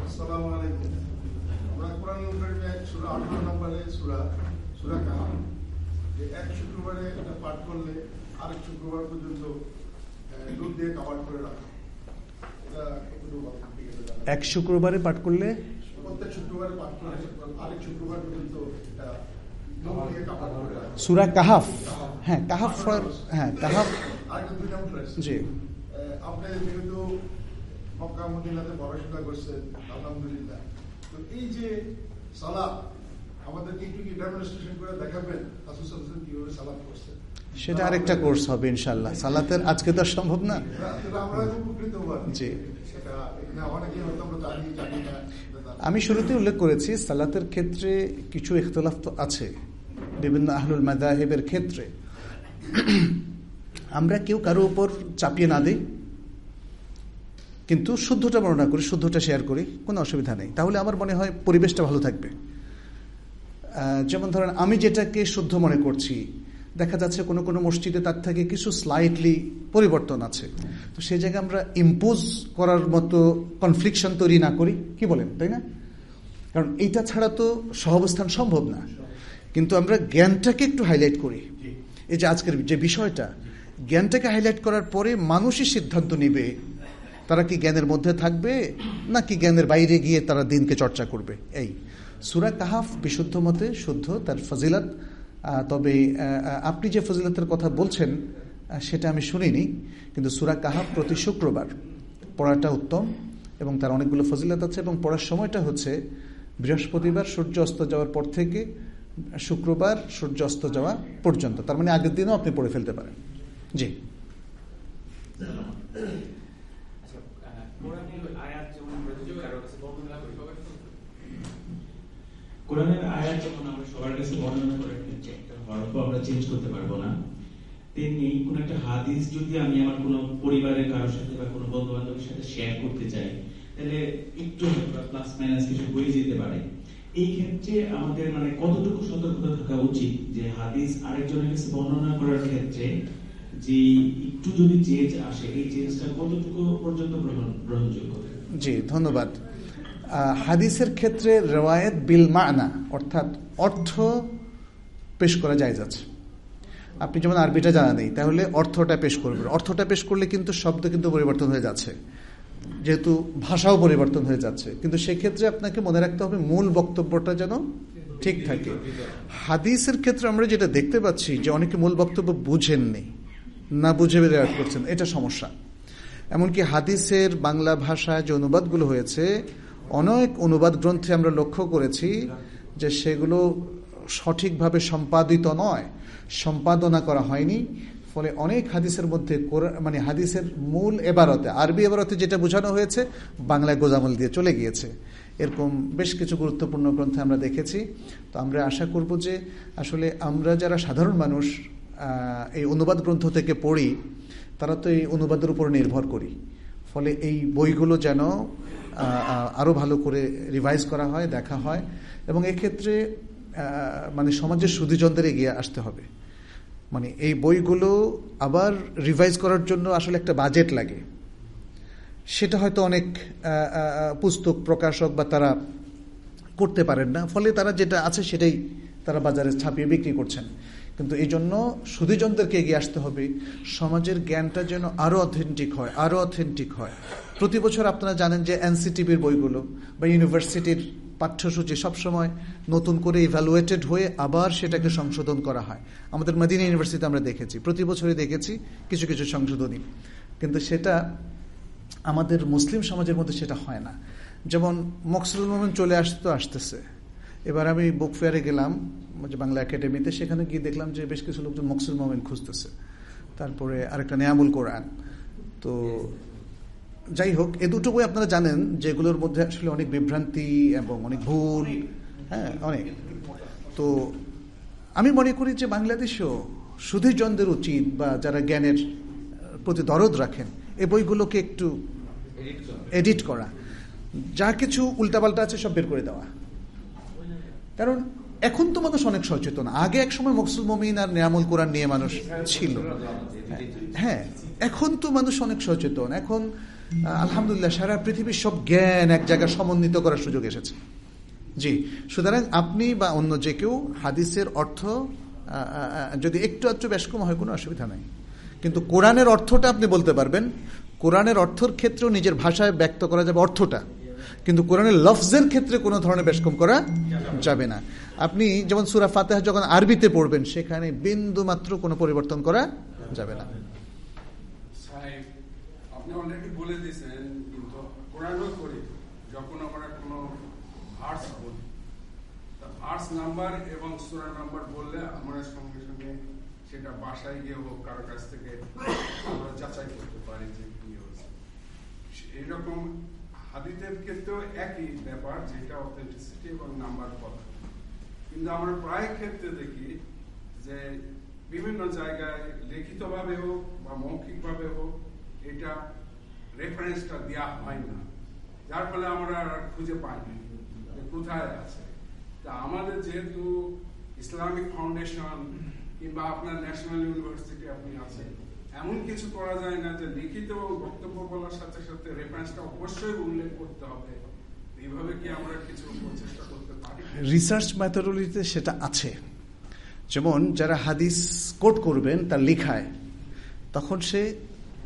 আসসালামু আলাইকুম আমরা কোরআন কারিমে সূরা 18 নম্বরে সূরা সূরা কাহাফ এক শুক্রবারে এটা পাঠ করলে আরেক শুক্রবার পর্যন্ত দুধ দিয়ে কাভার করে রাখা। এক শুক্রবারে পাঠ করলে? সুরা কাহাফ। হ্যাঁ কাহাফ ফর- হ্যাঁ কাহাফ আরেকটা দুই নম্বর জি। আপনি যেহেতু মক্কা মদিনাতে পড়াশোনা করছেন আলহামদুলিল্লাহ। তো এই যে সালাদ আমাদেরকে একটু কি ডেমনস্ট্রেশন করে দেখাবেন? রাসূল সাল্লাল্লাহু কীভাবে সালাদ করছেন সেটা আরেকটা কোর্স হবে ইনশাল্লাহ সালাতের আজকে তো সম্ভব না। জি। আমি শুরুতে উল্লেখ করেছি সালাতের ক্ষেত্রে কিছু ইখতলাফ তো আছে। বিভিন্ন আহলুল মাদাহেবের ক্ষেত্রে। আমরা কেউ কারও উপর চাপিয়ে না দিই। কিন্তু শুদ্ধটা বর্ণনা করি শুদ্ধটা শেয়ার করি কোনো অসুবিধা নেই। তাহলে আমার মনে হয় পরিবেশটা ভালো থাকবে। যেমন ধরেন আমি যেটাকে শুদ্ধ মনে করছি দেখা যাচ্ছে কোনো কোনো মসজিদে তার থেকে কিছু স্লাইটলি পরিবর্তন আছে। তো সেই জায়গায় আমরা ইম্পোজ করার মতো কনফ্লিকশন তৈরি না করি। কি বলেন তাই না? কারণ এইটা ছাড়া তো সহাবস্থান সম্ভব না। কিন্তু আমরা জ্ঞানটাকে একটু হাইলাইট করি। এই যে আজকের যে বিষয়টা জ্ঞানটাকে হাইলাইট করার পরে মানুষই সিদ্ধান্ত নেবে তারা কি জ্ঞানের মধ্যে থাকবে নাকি জ্ঞানের বাইরে গিয়ে তারা দিনকে চর্চা করবে। এই সুরা কাহাফ বিশুদ্ধ মতে শুদ্ধ, তার ফজিলাত। তবে আপনি যে ফজিলতের কথা বলছেন সেটা আমি শুনিনি, কিন্তু সুরা কাহাফ প্রতি শুক্রবার পড়াটা উত্তম এবং তার অনেকগুলো ফজিলত আছে এবং পড়ার সময়টা হচ্ছে বৃহস্পতিবার সূর্য অস্ত যাওয়ার পর থেকে শুক্রবার সূর্য অস্ত যাওয়া পর্যন্ত। তার মানে আগের দিনও আপনি পড়ে ফেলতে পারেন। জি। কোরআনের আয়াত যখন আমরা সবার কাছে বর্ণনা করে একটা হরফ আমরা চেঞ্জ করতে পারব না, তেমনি কোন একটা হাদিস যদি আমি আমার কোনো পরিবারের সাথে বা কোনো বন্ধু বান্ধবের সাথে শেয়ার করতে চাই, তাহলে একটু প্লাস মাইনাস কিছু হয়ে যেতে পারে। এই ক্ষেত্রে আমাদের মানে কতটুকু সতর্কতা থাকা উচিত যে হাদিস আরেকজনের কাছে বর্ণনা করার ক্ষেত্রে যে একটু যদি চেঞ্জ আসে, এই চেঞ্জটা কতটুকু পর্যন্ত গ্রহণযোগ্য? জি, ধন্যবাদ। হাদিসের ক্ষেত্রে রেওয়ায়ত বিল মানা, অর্থাৎ অর্থ পেশ করা যায় যাচ্ছে আপনি যেমন আরবিটা জানা নেই, তাহলে অর্থটা পেশ করবেন। অর্থটা পেশ করলে কিন্তু শব্দ কিন্তু পরিবর্তন হয়ে যাচ্ছে। যেহেতু ভাষাও পরিবর্তন হয়ে যাচ্ছে। কিন্তু সেক্ষেত্রে আপনাকে মনে রাখতে হবে, মূল বক্তব্যটা যেন ঠিক থাকে। হাদিসের ক্ষেত্রে আমরা যেটা দেখতে পাচ্ছি, যে অনেকে মূল বক্তব্য বুঝেননি। না বুঝে রেওয়ায়ত করছেন, এটা সমস্যা। এমনকি হাদিসের বাংলা ভাষায় যে অনুবাদগুলো হয়েছে, অনেক অনুবাদ গ্রন্থে আমরা লক্ষ্য করেছি যে সেগুলো সঠিকভাবে সম্পাদিত নয়, সম্পাদনা করা হয়নি, ফলে অনেক হাদিসের মধ্যে মানে হাদিসের মূল এবারতে, আরবি এবারতে যেটা বোঝানো হয়েছে, বাংলায় গোজামল দিয়ে চলে গিয়েছে। এরকম বেশ কিছু গুরুত্বপূর্ণ গ্রন্থে আমরা দেখেছি। তো আমরা আশা করব যে আসলে আমরা যারা সাধারণ মানুষ এই অনুবাদ গ্রন্থ থেকে পড়ি, তারা তো এই অনুবাদের উপর নির্ভর করি। ফলে এই বইগুলো যেন আরও ভালো করে রিভাইজ করা হয়, দেখা হয় এবং এক্ষেত্রে মানে সমাজের সুদীজনদের এগিয়ে আসতে হবে। মানে এই বইগুলো আবার রিভাইজ করার জন্য আসলে একটা বাজেট লাগে। সেটা হয়তো অনেক পুস্তক প্রকাশক বা তারা করতে পারেন না। ফলে তারা যেটা আছে সেটাই তারা বাজারে ছাপিয়ে বিক্রি করছেন। কিন্তু এই জন্য সুদীজনদেরকে এগিয়ে আসতে হবে। সমাজের জ্ঞানটা যেন আরও অথেন্টিক হয়, আরও অথেন্টিক হয়। প্রতি বছর আপনারা জানেন যে এনসিটিভির বইগুলো বা ইউনিভার্সিটির পাঠ্যসূচি সবসময় নতুন করে ইভ্যালুয়েটেড হয়ে আবার সেটাকে সংশোধন করা হয়। আমাদের মদিনা ইউনিভার্সিটিতে আমরা দেখেছি, প্রতি বছরই দেখেছি কিছু কিছু সংশোধনী। কিন্তু সেটা আমাদের মুসলিম সমাজের মধ্যে সেটা হয় না। যেমন মোমেন চলে আসতে, আসতেছে। এবার আমি বুক ফেয়ারে গেলাম যে বাংলা একাডেমিতে সেখানে গিয়ে দেখলাম যে বেশ কিছু লোকজন মকসুল মোমেন খুঁজতেছে। তারপরে আরেকটা নেয়ামুল কোরআন। তো যাই হোক এ দুটো বই আপনারা জানেন যেগুলোর মধ্যে আসলে অনেক বিভ্রান্তি এবং অনেক ভুল। হ্যাঁ অনেক। তো আমি মনে করি যে বাংলাদেশেও সুধীরজনদের উচিত বা যারা জ্ঞানের প্রতি দরদ রাখেন এই বইগুলোকে একটু এডিট করা। যা কিছু উল্টাপাল্টা আছে সব বের করে দেওয়া। কারণ এখন তো মানুষ অনেক সচেতন। আগে এক সময় মকসুল মমিন আর নিয়ামুল কোরআন নিয়ে মানুষ ছিল। হ্যাঁ এখন তো মানুষ অনেক সচেতন। এখন আলহামদুলিল্লাহ সারা পৃথিবীর সব জ্ঞান এক জায়গায় সমন্বিত করার সুযোগ এসেছে। জি, সুতরাং আপনি বা অন্য যে কেউ হাদিসের অর্থ যদি একটু আধটু কম হয়, কোনো অসুবিধা নাই। কিন্তু কোরআনের অর্থটা আপনি বলতে পারবেন। কোরআনের অর্থর ক্ষেত্রেও নিজের ভাষায় ব্যক্ত করা যাবে অর্থটা। কিন্তু কোরআনের লফজের ক্ষেত্রে কোনো ধরনের বেশকম করা যাবে না। আপনি যেমন সুরা ফাতেহা যখন আরবিতে পড়বেন, সেখানে বিন্দু মাত্র কোনো পরিবর্তন করা যাবে না। এইরকম হাদিদের ক্ষেত্রেও একই ব্যাপার, যেটা অথেন্টিসিটি এবং নাম্বার কথা কিন্তু আমরা প্রায় ক্ষেত্রে দেখি যে বিভিন্ন জায়গায় লিখিতভাবে হোক বা মৌখিকভাবে হোক, এটা রেফারেন্সটা দেওয়া হয় না। যার ফলে আমরা খুঁজে পাই কোথায় আছে। তা আমাদের যেহেতু ইসলামিক ফাউন্ডেশন কিংবা আপনার ন্যাশনাল ইউনিভার্সিটি আপনি আছেন এমন কিছু করা যায় না যে লিখিত বক্তব্য বলার সাথে সাথে রেফারেন্সটা অবশ্যই উল্লেখ করতে হবে। এইভাবে কি আমরা কিছু প্রচেষ্টা করতে পারি? রিসার্চ ম্যাথোডোলজিতে সেটা আছে। যেমন যারা হাদিস কোট করবেন, তার লেখায়, তখন সে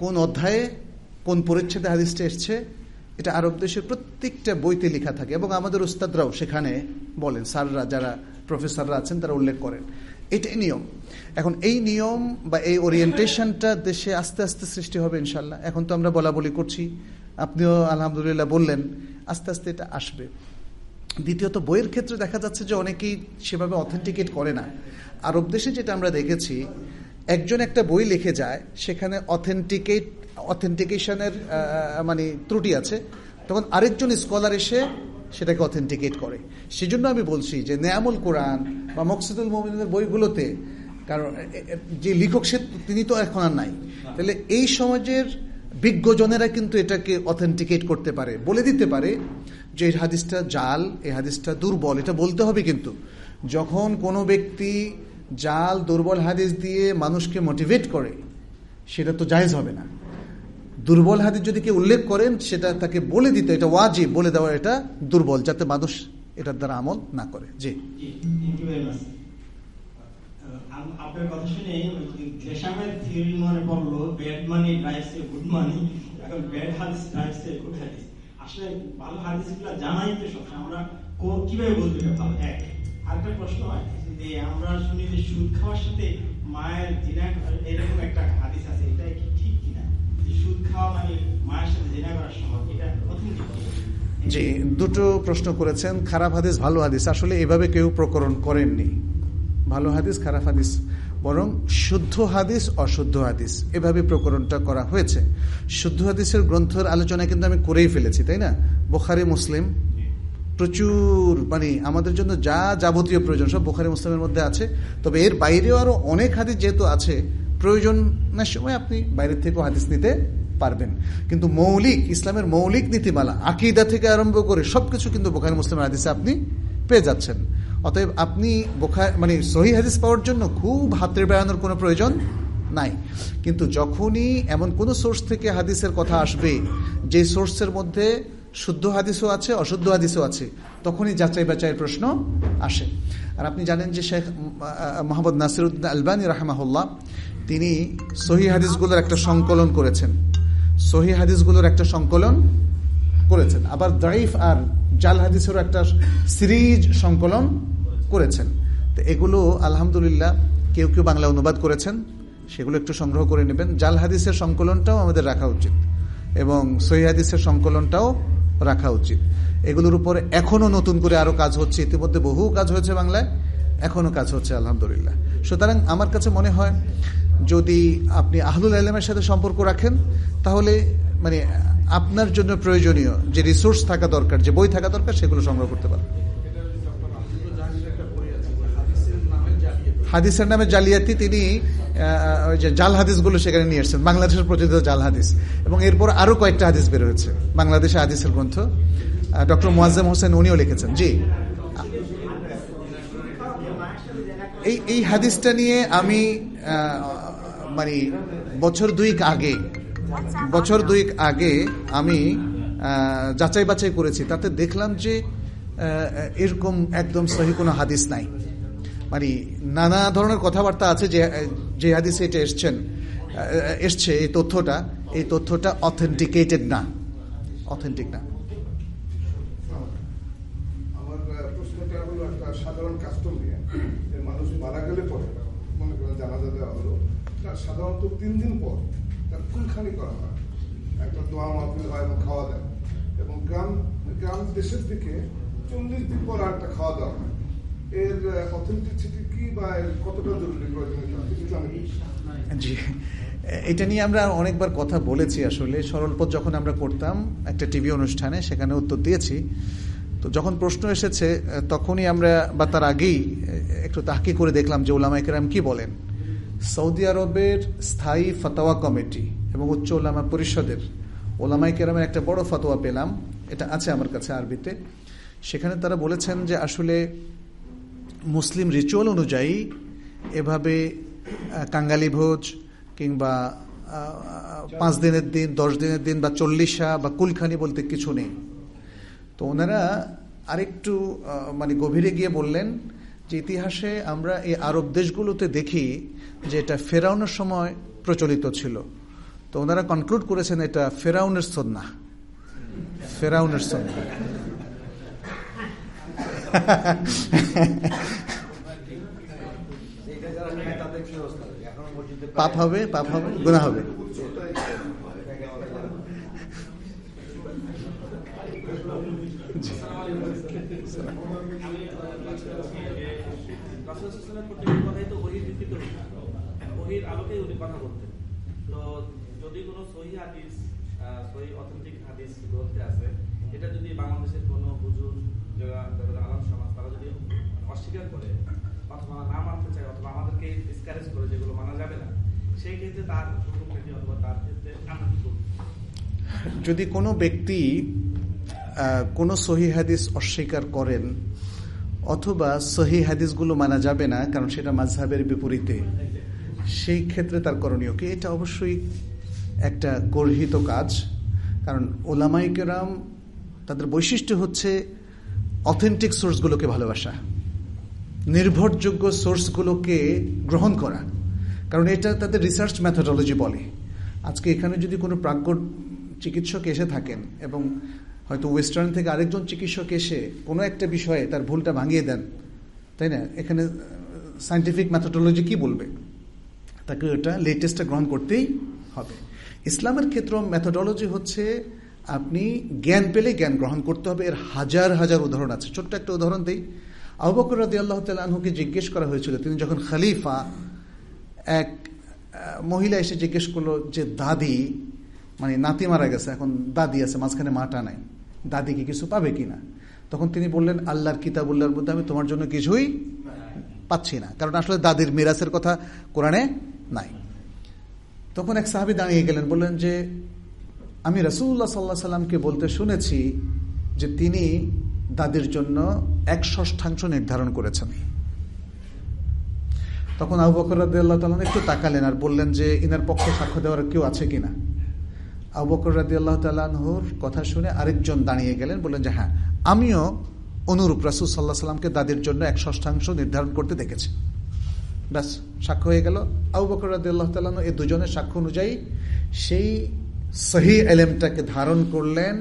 কোন অধ্যায়ে কোন পরিচ্ছেদে হাদিসটা এসছে, এটা আরব দেশের প্রত্যেকটা বইতে লেখা থাকে এবং আমাদের উস্তাদরাও সেখানে বলেন, স্যাররা যারা প্রফেসররা আছেন, তারা উল্লেখ করেন। এটাই নিয়ম। এখন এই নিয়ম বা এই ওরিয়েন্টেশনটা দেশে আস্তে আস্তে সৃষ্টি হবে ইনশাল্লাহ এখন তো আমরা বলা বলি করছি। আপনিও আলহামদুলিল্লাহ বললেন, আস্তে আস্তে এটা আসবে। দ্বিতীয়ত, বইয়ের ক্ষেত্রে দেখা যাচ্ছে যে অনেকেই সেভাবে অথেন্টিকেট করে না। আরব দেশে যেটা আমরা দেখেছি, একজন একটা বই লিখে যায়, সেখানে অথেন্টিকেট অথেন্টিকেশনের মানে ত্রুটি আছে। তখন আরেকজন স্কলার এসে সেটাকে অথেন্টিকেট করে। সেজন্য আমি বলছি যে নেয়ামুল কোরআন বা মকসিদুল মোমিনের বইগুলোতে, কারণ যে লেখক সে, তিনি তো এখন আর নাই। তাহলে এই সমাজের বিজ্ঞজনেরা কিন্তু এটাকে অথেন্টিকেট করতে পারে। বলে দিতে পারে যে এই হাদিসটা জাল, এই হাদিসটা দুর্বল, এটা বলতে হবে কিন্তু। যখন কোনো ব্যক্তি জাল, দুর্বল হাদিস দিয়ে মানুষকে মোটিভেট করে, সেটা তো জায়েজ হবে না। দুর্বল হাদিস যদি কেউ উল্লেখ করেন, সেটা তাকে বলে দিতে, এটা ওয়াজিব, বলে দেওয়া এটা দুর্বল, যাতে মানুষ এটার দ্বারা আমল না করে। জি। যে মায়ের জিনা এরকম একটা হাদিস আছে জি, দুটো প্রশ্ন করেছেন, খারাপ হাদিস, ভালো হাদিস। আসলে এভাবে কেউ প্রকরণ করেননি। ভালো হাদিস, খারাপ হাদিস, বরং শুদ্ধ হাদিস, অশুদ্ধ হাদিস, এভাবে প্রকরণটা করা হয়েছে। শুদ্ধ হাদিসের গ্রন্থের আলোচনা কিন্তু আমি করেই ফেলেছি, তাই না? বোখারি, মুসলিম। প্রচুর মানে আমাদের জন্য যা যাবতীয় প্রয়োজন, সব বোখারি, মুসলিমের মধ্যে আছে। তবে এর বাইরেও আরও অনেক হাদিস যেহেতু আছে প্রয়োজনের সময় আপনি বাইরের থেকেও হাদিস নিতে পারবেন। কিন্তু মৌলিক, ইসলামের মৌলিক নীতিমালা, আকিদা থেকে আরম্ভ করে সবকিছু কিন্তু বোখারি মুসলিমের হাদিসে আপনি পেয়ে যাচ্ছেন। অতএব আপনি বোখা মানে সহি হাদিস পাওয়ার জন্য খুব হাতের বেড়ানোর কোনো প্রয়োজন নাই। কিন্তু যখনই এমন কোন সোর্স থেকে হাদিসের কথা আসবে, যে সোর্সের মধ্যে শুদ্ধ হাদিসও আছে, অশুদ্ধ হাদিসও আছে, তখনই যাচাই বাচাইয়ের প্রশ্ন আসে। আর আপনি জানেন যে শেখ মোহাম্মদ নাসিরুদ্দিন আলবানী রাহমাহুল্লাহ তিনি সহি হাদিসগুলোর একটা সংকলন করেছেন। সহি হাদিসগুলোর একটা সংকলন করেছেন। আবার দাইফ আর জাল হাদিসেরও একটা সিরিজ সংকলন করেছেন। তো এগুলো আলহামদুলিল্লাহ কেউ কেউ বাংলা অনুবাদ করেছেন। সেগুলো একটু সংগ্রহ করে নেবেন। জাল হাদিসের সংকলনটাও আমাদের রাখা উচিত এবং সহি হাদিসের সংকলনটাও রাখা উচিত। এগুলোর উপরে এখনও নতুন করে আরও কাজ হচ্ছে। ইতিমধ্যে বহু কাজ হয়েছে বাংলায়। এখনও কাজ হচ্ছে, আলহামদুলিল্লাহ। সুতরাং আমার কাছে মনে হয় যদি আপনি আহলুল আলমের সাথে সম্পর্ক রাখেন, তাহলে মানে আপনার জন্য প্রয়োজনীয় যে রিসোর্স থাকা দরকার, যে বই থাকা দরকার, সেগুলো সংগ্রহ করতে পারেন। হাদিসের নামে জালিয়াতি তিনি ওই যে জাল হাদিসগুলো সেখানে নিয়ে এসেছেন, বাংলাদেশের প্রচলিত জাল হাদিস। এবং এরপর আরও কয়েকটা হাদিস বের হয়েছে, বাংলাদেশে হাদিসের গ্রন্থ। ডক্টর মোয়াজ্জেম হোসেন উনিও লিখেছেন, জি। এই এই হাদিসটা নিয়ে আমি মানে বছর দুইক আগে, বছর দুইক আগে আমি যাচাই বাছাই করেছি। তাতে দেখলাম যে এরকম একদম সহি কোনো হাদিস নাই। মানে নানা ধরনের কথাবার্তা আছে যে যে হাদিসে এটা এসছেন এসছে এই তথ্যটা। এই তথ্যটা অথেন্টিকেটেড না। অথেন্টিক না আমার আহ, প্রশ্নটা হলো একটা সাধারণ কাস্টম নিয়ে যে মানুষ মারা গেলে পরে মনে করেন জানাজা দেওয়া হলো তার সাধারণত তিন দিন পর তার কুলখানি করা হয়। একটা দোয়া মাহফিল হয় এবং খাওয়া দাওয়া এবং গ্রাম গ্রাম দেশের দিকে চল্লিশ দিন পর আর একটা খাওয়া দাওয়া হয়। এর অথেন্টিসিটি কি বা এর কতটা জরুরি জি। এটা নিয়ে আমরা অনেকবার কথা বলেছি আসলে। সরলপথ যখন আমরা করতাম একটা টিভি অনুষ্ঠানে, সেখানে উত্তর দিয়েছি। তো যখন প্রশ্ন এসেছে তখনই আমরা, বা তার আগেই একটু তাহকি করে দেখলাম যে ওলামা কি বলেন। সৌদি আরবের স্থায়ী ফতোয়া কমিটি এবং উচ্চ ওলামা পরিষদের ওলামাই কেরামের একটা বড় ফতোয়া পেলাম। এটা আছে আমার কাছে আরবিতে। সেখানে তারা বলেছেন যে আসলে মুসলিম রিচুয়াল অনুযায়ী এভাবে কাঙ্গালি ভোজ কিংবা পাঁচ দিনের দিন, দশ দিনের দিন বা চল্লিশা বা কুলখানি বলতে কিছু নেই। তো ওনারা আরেকটু মানে গভীরে গিয়ে বললেন যে ইতিহাসে আমরা এই আরব দেশগুলোতে দেখি যে এটা ফেরাউনের সময় প্রচলিত ছিল। তো ওনারা কনক্লুড করেছেন এটা ফেরাউনের সন্না। ফেরাউনের সন্না। পাপ হবে পাপ হবে গুণা হবে রাসূলের প্রত্যেকটি কথাই তো ওহির ভিত্তিতে হতো ওহির আলোকেই উনি কথা বলতেন তো যদি কোনো সহি হাদিস সহি অথেন্টিক হাদিস গ্রন্থে আছে, এটা যদি বাংলাদেশের কোনো হুজুর, যারা আলম সমাজ, তারা যদি অস্বীকার করে, অথবা না মানতে চায়, অথবা আমাদেরকে ডিসকারেজ করে যেগুলো মানা যাবে না, সেই ক্ষেত্রে তার হুকুমটা অথবা তার ক্ষেত্রে যদি কোনো ব্যক্তি কোনো সহি হাদিস অস্বীকার করেন, অথবা সহি হাদিসগুলো মানা যাবে না, কারণ সেটা মাঝহাবের বিপরীতে। সেই ক্ষেত্রে তার করণীয় কি? এটা অবশ্যই একটা গর্হিত কাজ। কারণ ওলামাই কেরাম তাদের বৈশিষ্ট্য হচ্ছে অথেন্টিক সোর্সগুলোকে ভালোবাসা। নির্ভরযোগ্য সোর্সগুলোকে গ্রহণ করা। কারণ এটা তাদের রিসার্চ মেথোডলজি বলে। আজকে এখানে যদি কোনো প্রাজ্ঞ চিকিৎসক এসে থাকেন এবং হয়তো ওয়েস্টার্ন থেকে আরেকজন চিকিৎসক এসে কোনো একটা বিষয়ে তার ভুলটা ভাঙিয়ে দেন, তাই না? এখানে সাইন্টিফিক মেথোডলজি কি বলবে? তাকে ওটা লেটেস্টটা গ্রহণ করতেই হবে। ইসলামের ক্ষেত্রে মেথোডলজি হচ্ছে আপনি জ্ঞান পেলে জ্ঞান গ্রহণ করতে হবে। এর হাজার হাজার উদাহরণ আছে। ছোট্ট একটা উদাহরণ দিই। আবকর রাদি আল্লাহ তালুকে জিজ্ঞেস করা হয়েছিল। তিনি যখন খালিফা, এক মহিলা এসে জিজ্ঞেস করল যে, দাদি মানে নাতি মারা গেছে, এখন দাদি আছে, মাঝখানে মাটা নাই। দাদি কি কিছু পাবে কিনা? তখন তিনি বললেন, আল্লাহর কিতাবুল্লাহর মধ্যে আমি তোমার জন্য কিছুই পাচ্ছি না। কারণ আসলে দাদির মিরাসের কথা কোরআনে নাই। তখন এক সাহাবি দাঁড়িয়ে গেলেন, বললেন যে, আমি রসুল্লাহ সাল্লাহ সাল্লামকে বলতে শুনেছি যে তিনি দাদির জন্য এক ষষ্ঠাংশ নির্ধারণ করেছেন। তখন আবু বকর রাদিয়াল্লাহু তাআলা একটু তাকালেন আর বললেন যে, ইনার পক্ষে সাক্ষ্য দেওয়ার কেউ আছে কিনা? আবু বকর রাদিয়াল্লাহু তাআলার কথা শুনে আরেকজন দাঁড়িয়ে গেলেন, বললেন যে হ্যাঁ আমিও অনুরূপ রাসূল সাল্লাহ সাল্লামকে দাদির জন্য এক ষষ্ঠাংশ নির্ধারণ করতে দেখেছি। ব্যাস, সাক্ষ্য হয়ে গেল। আবু বকর রাদিয়াল্লাহু তাআলা এই দুজনের সাক্ষ্য অনুযায়ী সেই সহি এলেমটাকে ধারণ করলেন,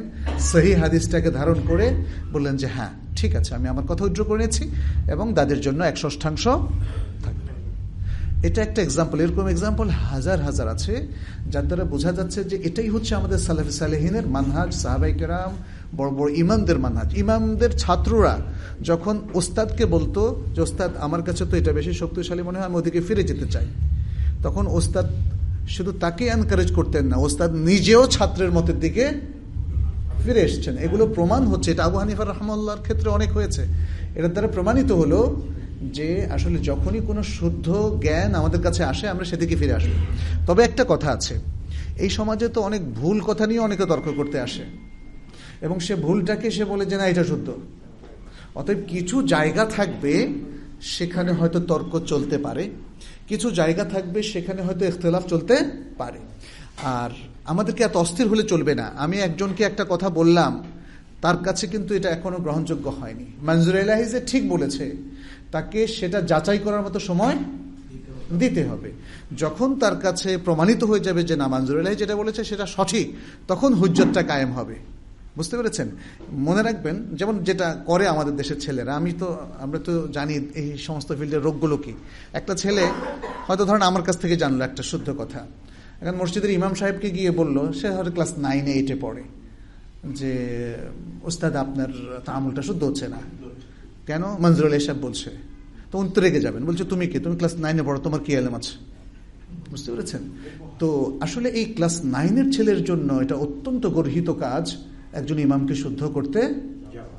সহি হাদিসটাকে ধারণ করে বললেন যে হ্যাঁ ঠিক আছে, আমি আমার কথা উজ্জ্ব করেছি এবং দাদের জন্য এক ষষ্ঠাংশ থাকবে। এটা একটা এক্সাম্পল এরকম এক্সাম্পল হাজার হাজার আছে, যার দ্বারা বোঝা যাচ্ছে যে এটাই হচ্ছে আমাদের সালাফি সালেহিনের মানহাজ সাহাবাই কেরাম বড় বড় ইমামদের মানহাজ। ইমামদের ছাত্ররা যখন ওস্তাদকে বলতো যে, ওস্তাদ, আমার কাছে তো এটা বেশি শক্তিশালী মনে হয়, আমি ওদিকে ফিরে যেতে চাই। তখন ওস্তাদ শুধু তাকে এনকারেজ করতেন না, ওস্তাদ নিজেও ছাত্রের মতের দিকে ফিরে এসছেন। এগুলো প্রমাণ হচ্ছে, এটা আবু হানিফার রহমাল্লার ক্ষেত্রে অনেক হয়েছে। এটার দ্বারা প্রমাণিত হলো যে, আসলে যখনই কোনো শুদ্ধ জ্ঞান আমাদের কাছে আসে, আমরা সেদিকে ফিরে আসি। তবে একটা কথা আছে, এই সমাজে তো অনেক ভুল কথা নিয়ে অনেকে তর্ক করতে আসে। এবং সে ভুলটাকে সে বলে যে, না, এটা শুদ্ধ। অতএব কিছু জায়গা থাকবে, সেখানে হয়তো তর্ক চলতে পারে। কিছু জায়গা থাকবে, সেখানে হয়তো ইখতলাফ চলতে পারে। আর আমাদেরকে এত অস্থির হলে চলবে না। আমি একজনকে একটা কথা বললাম, তার কাছে কিন্তু এটা এখনও গ্রহণযোগ্য হয়নি। মঞ্জুর এলাহি যে ঠিক বলেছে, তাকে সেটা যাচাই করার মতো সময় দিতে হবে। যখন তার কাছে প্রমাণিত হয়ে যাবে যে, না মঞ্জুর এলাহি যেটা বলেছে সেটা সঠিক, তখন হুজ্জতটা কায়েম হবে। বুঝতে পেরেছেন? মনে রাখবেন, যেমন যেটা করে আমাদের দেশের ছেলেরা, আমি তো, আমরা তো জানি এই সমস্ত ফিল্ডের রোগগুলো কি। একটা ছেলে, হয়তো ধরেন আমার কাছ থেকে জানলো একটা শুদ্ধ কথা। এখন মসজিদের ইমাম সাহেবকে গিয়ে বলল, সে হয়তো ক্লাস নাইনে এইটে পড়ে। যে, ওস্তাদ, আপনার আমলটা শুদ্ধ হচ্ছে না। কেন? মঞ্জুরুল সাহেব বলছে। তো উনি তো রেগে যাবেন। বলছে, তুমি কি? তুমি ক্লাস নাইনে পড়ো, তোমার কি এলেম আছে? বুঝতে পেরেছেন? তো আসলে এই ক্লাস নাইনের ছেলের জন্য এটা অত্যন্ত গর্হিত কাজ। একজন ইমামকে শুদ্ধ করতে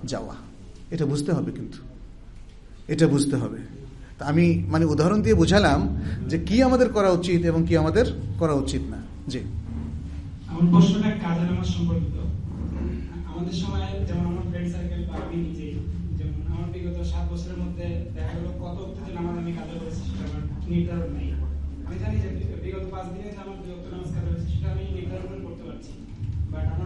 যাওয়া। এটা বুঝতে হবে কিন্তু। এটা বুঝতে হবে। তা আমি মানে উদাহরণ দিয়ে বুঝালাম যে কি আমাদের করা উচিত এবং কি আমাদের করা উচিত না। জি। নির্ধারণ নেই।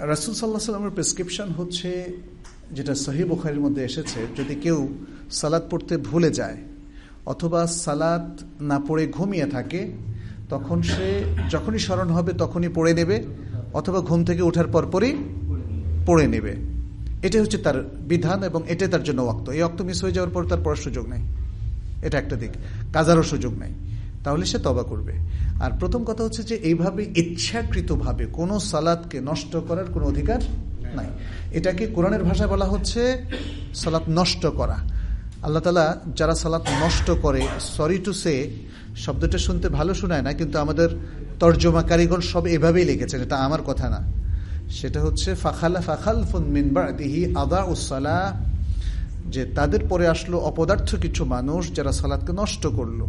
রাসুল সাল্লাহ সাল্লামের প্রেসক্রিপশন হচ্ছে, যেটা সহি বুখারির মধ্যে এসেছে, যদি কেউ সালাদ পড়তে ভুলে যায় অথবা সালাদ না পড়ে ঘুমিয়ে থাকে, তখন সে যখনই স্মরণ হবে তখনই পড়ে নেবে, অথবা ঘুম থেকে ওঠার পরপরই পড়ে নেবে। এটাই হচ্ছে তার বিধান এবং এটাই তার জন্য অক্ত এই অক্ত মিস হয়ে যাওয়ার পর তার পড়ার সুযোগ নেই। এটা একটা দিক। কাজারও সুযোগ নেই। তাহলে সে তবা করবে। আর প্রথম কথা হচ্ছে যে এইভাবে ইচ্ছাকৃতভাবে কোনো সালাদকে নষ্ট করার কোনো অধিকার নাই। এটাকে কোরআনের ভাষায় বলা হচ্ছে সালাত নষ্ট করা। আল্লাহ তালা যারা সালাত নষ্ট করে সরি টু সে শব্দটা শুনতে ভালো শোনায় না, কিন্তু আমাদের তর্জমা কারিগর সব এভাবেই লিখেছেন, এটা আমার কথা না। সেটা হচ্ছে, ফাখালা ফাখাল ফুন মিনবাদিহি আদা উসালা যে তাদের পরে আসলো অপদার্থ কিছু মানুষ যারা সালাদকে নষ্ট করল।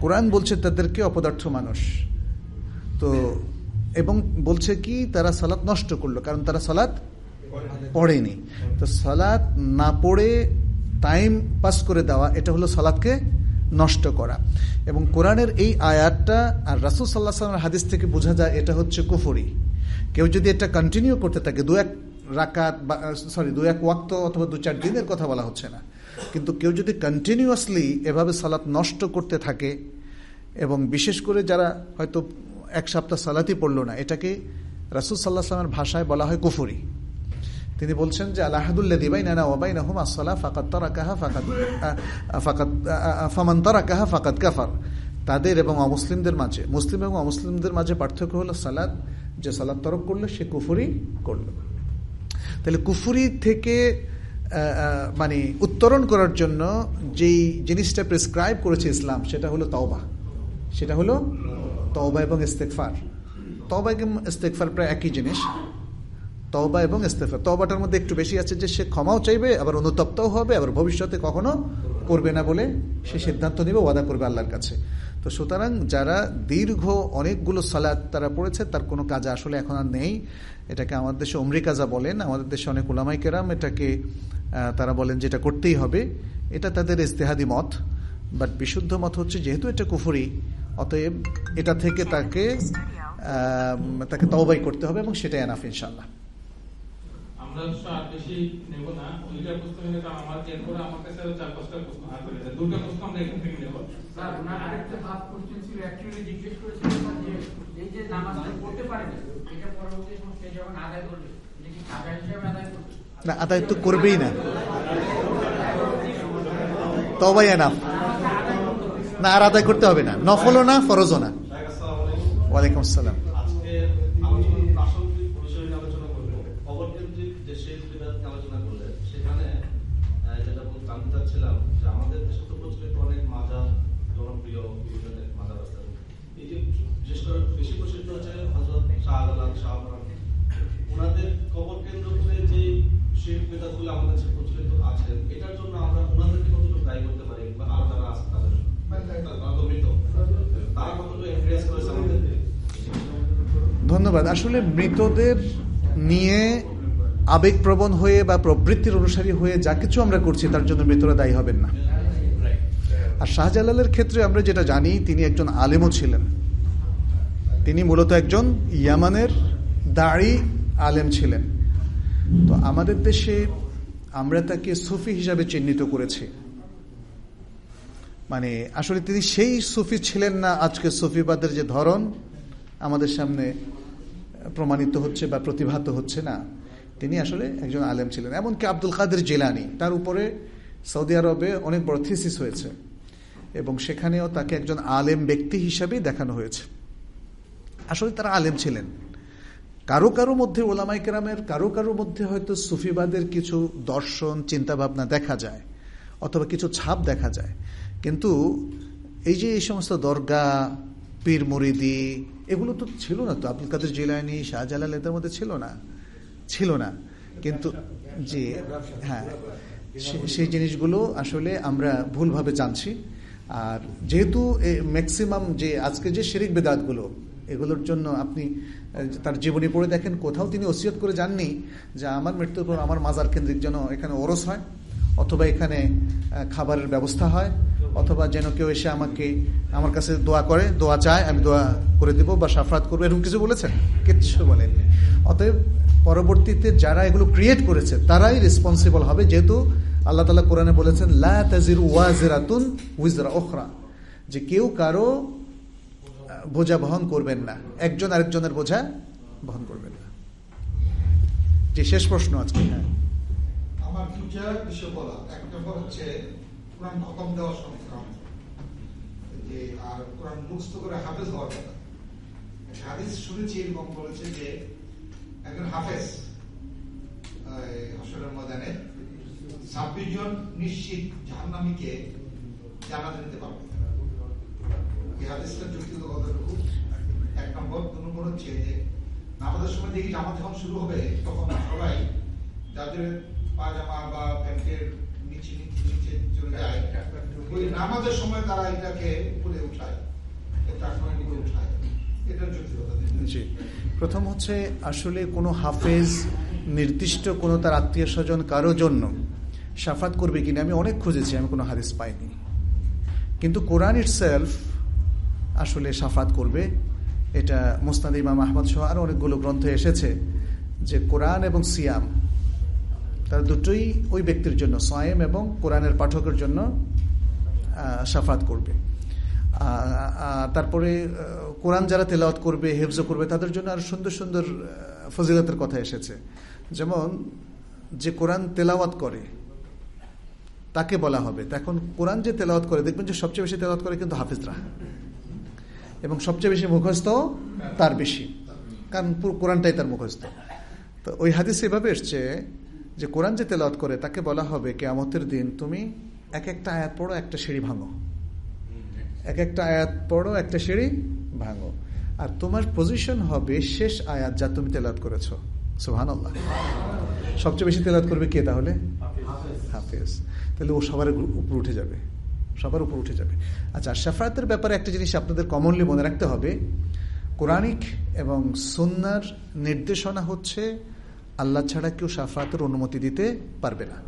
কোরআন বলছে তাদেরকে অপদার্থ মানুষ। তো, এবং বলছে কি, তারা সালাত নষ্ট করল, কারণ তারা সালাত পড়েনি। তো সালাত না পড়ে টাইম পাস করে দেওয়া, এটা হলো সালাদকে নষ্ট করা। এবং কোরআনের এই আয়াতটা আর রাসুল সাল্লাহ সাল্লামের হাদিস থেকে বোঝা যায় এটা হচ্ছে কুফরি। কেউ যদি এটা কন্টিনিউ করতে থাকে দু এক রাকাত বা সরি দু এক ওয়াক্ত অথবা দু চার দিনের কথা বলা হচ্ছে না। কিন্তু কেউ যদি কন্টিনিউয়াসলি এভাবে সালাত নষ্ট করতে থাকে এবং বিশেষ করে যারা হয়তো এক সপ্তাহ সালাতই পড়ল না, এটাকে রাসুল সাল্লাহ সাল্লামের ভাষায় বলা হয় কুফুরি। তিনি বলছেন যে আল্লাহাদুল্লাহ দিবাই নানা ওবাই নাহুম আসলা ফাকাত তারা কাহা ফাকাত ফাকাত ফামান তারা কাহা ফাকাত কাফার। তাদের এবং অমুসলিমদের মাঝে, মুসলিম এবং অমুসলিমদের মাঝে পার্থক্য হলো সালাদ যে সালাদ তরক করল সে কুফুরি করল। তাহলে কুফুরি থেকে মানে উত্তরণ করার জন্য যেই জিনিসটা প্রেসক্রাইব করেছে ইসলাম, সেটা হলো তওবা। সেটা হলো তওবা এবং ইস্তেকফার তওবা এবং ইস্তেকফার প্রায় একই জিনিস। তওবা এবং ইস্তেফা তওবাটার মধ্যে একটু বেশি আছে যে সে ক্ষমাও চাইবে, আবার অনুতপ্তও হবে, আবার ভবিষ্যতে কখনো করবে না বলে সে সিদ্ধান্ত নেবে, ওয়াদা করবে আল্লাহর কাছে। তো সুতরাং যারা দীর্ঘ অনেকগুলো সালাদ তারা পড়েছে, তার কোনো কাজ আসলে এখন আর নেই। এটাকে আমাদের দেশে অমরি কাজা বলেন আমাদের দেশে অনেক ওলামাই কেরাম এটাকে তারা বলেন যেটা করতেই হবে। এটা তাদের ইস্তেহাদি মত বাট বিশুদ্ধ মত হচ্ছে যেহেতু এটা কুফুরি অতএব এটা থেকে তাকে তাকে তওবাই করতে হবে এবং সেটাই এনাফ ইনশাল্লাহ আমরা আর বেশি নেব না দুইটা প্রশ্ন নিলে কারণ আমার এরপরে আমার কাছে আরও চার পাঁচটা প্রশ্ন হাত যায়। দুটো প্রশ্ন আমরা এখান থেকে নেব। স্যার ওনার আরেকটা ভাব কোশ্চেন ছিল অ্যাকচুয়ালি জিজ্ঞেস করেছিলেন যে এই যে নামাজটা পড়তে পারে এটা পরবর্তী না আদায় তো করবেই না। তবাই এনাফ না, আর আদায় করতে হবে না। নফলও না, ফরজও না। ওয়ালাইকুম আসসালাম আজকে আলোচনার প্রাসঙ্গিক বিষয় নিয়ে আলোচনা করব অবকেন্দ্রিক যে শেষ বিবাদ আলোচনা করলেন সেখানে যেটা জানতে চাচ্ছিলাম যে আমাদের দেশে তো প্রচলিত অনেক বেদাতগুলো আমাদের কাছে প্রচলিত আছে এটার জন্য আমরা ওনাদেরকে কতটুকু দায়ী করতে পারি বা আরও যারা আছে তাদের তারা তো মৃত তারা কতটুকু এনকারেজ করেছে আমাদেরকে ধন্যবাদ। আসলে মৃতদের নিয়ে আবেগপ্রবণ হয়ে বা প্রবৃত্তির অনুসারী হয়ে যা কিছু আমরা করছি, তার জন্য মৃতরা দায়ী হবেন না। আর শাহজালালের ক্ষেত্রে আমরা যেটা জানি, তিনি একজন আলেমও ছিলেন। তিনি মূলত একজন ইয়ামানের দাড়ি আলেম ছিলেন। তো আমাদের দেশে আমরা তাকে সুফি হিসাবে চিহ্নিত করেছি। মানে আসলে তিনি সেই সুফি ছিলেন না। আজকে সুফিবাদের যে ধরন, আমাদের সামনে প্রমাণিত হচ্ছে বা প্রতিভাত হচ্ছে না, তিনি আসলে একজন আলেম ছিলেন। এমনকি আব্দুল কাদের জেলানি, তার উপরে সৌদি আরবে অনেক বড় থিসিস হয়েছে এবং সেখানেও তাকে একজন আলেম ব্যক্তি হিসাবেই দেখানো হয়েছে। আসলে তারা আলেম ছিলেন। কারও কারও মধ্যে ওলামাই কেরামের, কারও কারও মধ্যে হয়তো সুফিবাদের কিছু দর্শন, চিন্তাভাবনা দেখা যায়, অথবা কিছু ছাপ দেখা যায়। কিন্তু এই যে এই সমস্ত দরগা পীর মুরিদি এগুলো তো ছিল না তো। আব্দুল কাদের জিলানি, শাহজালাল এদের মধ্যে ছিল না। ছিল না। কিন্তু যে হ্যাঁ সেই জিনিসগুলো আসলে আমরা ভুলভাবে জানছি। আর যেহেতু ম্যাক্সিমাম যে আজকে যে শিরিক বেদাতগুলো, এগুলোর জন্য আপনি তার জীবনী পড়ে দেখেন, কোথাও তিনি ওসিয়ত করে যাননি যে আমার মৃত্যুর পর আমার মাজার কেন্দ্রিক যেন এখানে ওরস হয়। অথবা এখানে খাবারের ব্যবস্থা হয়, অথবা যেন কেউ এসে আমাকে, আমার কাছে দোয়া করে, দোয়া চায়, আমি দোয়া করে দিব বা সাফরাত করব, এরকম কিছু বলেছেন? কিচ্ছু বলেননি। অতএব পরবর্তীতে যারা এগুলো ক্রিয়েট করেছে, তারাই রেসপন্সিবল হবে, যেহেতু আল্লাহ তালা কোরআনে বলেছেন, লা উইজরা ওখরা যে কেউ কারও বোঝা বহন করবেন না, একজন আরেকজনের বোঝা বহন করবেন না। যে শেষ প্রশ্ন আজকে। হ্যাঁ আমার বিষয় বলা। এক নম্বর হচ্ছে কোরআন খতম দেওয়ার সংস্কার যে, আর কোরআন মুক্ত করে হাফেজ হওয়ার কথা। হাদিস শুনেছি, এরকম বলেছে যে, একজন হাফেজ হাসরের ময়দানে ছাব্বিশ জন নিশ্চিত জাহান্নামীকে জানাতে দিতে পারবে। এই হাদিসটার যুক্তিগত কতটুকু? এক নম্বর। দু নম্বর হচ্ছে যে, নামাজের সময় দেখি জামাত যখন শুরু হবে, তখন সবাই যাদের পাজামা বা প্যান্টের নিচে নিচে নিচে চলে যায়। ওই নামাজের সময় তারা এটাকে উপরে উঠায় উঠায়। জি। প্রথম হচ্ছে আসলে কোনো হাফেজ নির্দিষ্ট কোনো তার আত্মীয় স্বজন কারও জন্য সাফাত করবে কিনা আমি অনেক খুঁজেছি আমি কোনো হাদিস পাইনি। কিন্তু কোরআন ইটসেলফ আসলে সাফাত করবে। এটা মুস্তাদ ইমাম আহমদ সহ আরও অনেকগুলো গ্রন্থে এসেছে যে কোরআন এবং সিয়াম তার দুটোই ওই ব্যক্তির জন্য, সয়েম এবং কোরআনের পাঠকের জন্য সাফাত করবে। তারপরে কোরআন যারা তেলাওয়াত করবে, হেফজ করবে, তাদের জন্য আর সুন্দর সুন্দর ফজিলতের কথা এসেছে। যেমন, যে কোরআন তেলাওয়াত করে, তাকে বলা হবে। এখন কোরআন যে তেলাওয়াত করে, দেখবেন যে সবচেয়ে বেশি তেলাওয়াত করে কিন্তু হাফিজরা। এবং সবচেয়ে বেশি মুখস্থ তার বেশি। কারণ পুরো কোরআনটাই তার মুখস্থ। তো ওই হাদিস এভাবে এসছে যে কোরআন যে তেলাওয়াত করে তাকে বলা হবে কেয়ামতের দিন তুমি এক একটা আয়াত পড়ো একটা সিঁড়ি ভাঙো। এক একটা আয়াত পড়ো একটা সিঁড়ি ভাঙো। আর তোমার পজিশন হবে শেষ আয়াত যা তুমি তেলাত করেছ। সুহান আল্লাহ সবচেয়ে বেশি তেলাত করবে কে তাহলে? হাফেজ। তাহলে ও সবার উপর উঠে যাবে। সবার উপর উঠে যাবে। আচ্ছা সাফায়াতের ব্যাপারে একটা জিনিস আপনাদের কমনলি মনে রাখতে হবে। কোরআনিক এবং সন্ন্যার নির্দেশনা হচ্ছে আল্লাহ ছাড়া কেউ সাফাতের অনুমতি দিতে পারবে না।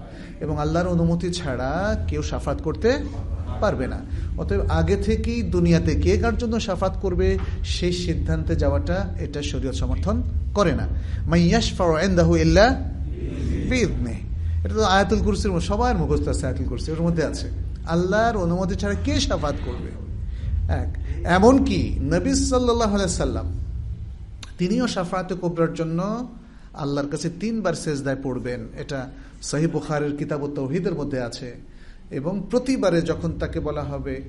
এবং আল্লাহর অনুমতি ছাড়া কেউ সাফাত করতে পারবে না। অতএব আগে থেকেই দুনিয়াতে কে কার জন্য সাফাত করবে, সেই সিদ্ধান্তে যাওয়াটা এটা শরীয়ত সমর্থন করে না। মাইয়াস ফাহু ইল্লা এটা তো আয়াতুল কুরসির সবার মুখস্থ আছে আয়াতুল কুরসি ওর মধ্যে আছে। আল্লাহর অনুমতি ছাড়া কে সাফাত করবে? এক, এমনকি নবী সাল্লাহ সাল্লাম, তিনিও সাফাতে কোবরার জন্য আল্লাহর কাছে তিনবার সেজদায় পড়বেন। এটা সহি বুখারের কিতাব তৌহিদের মধ্যে আছে। এবং প্রতিবারে যখন তাকে বলা হবে,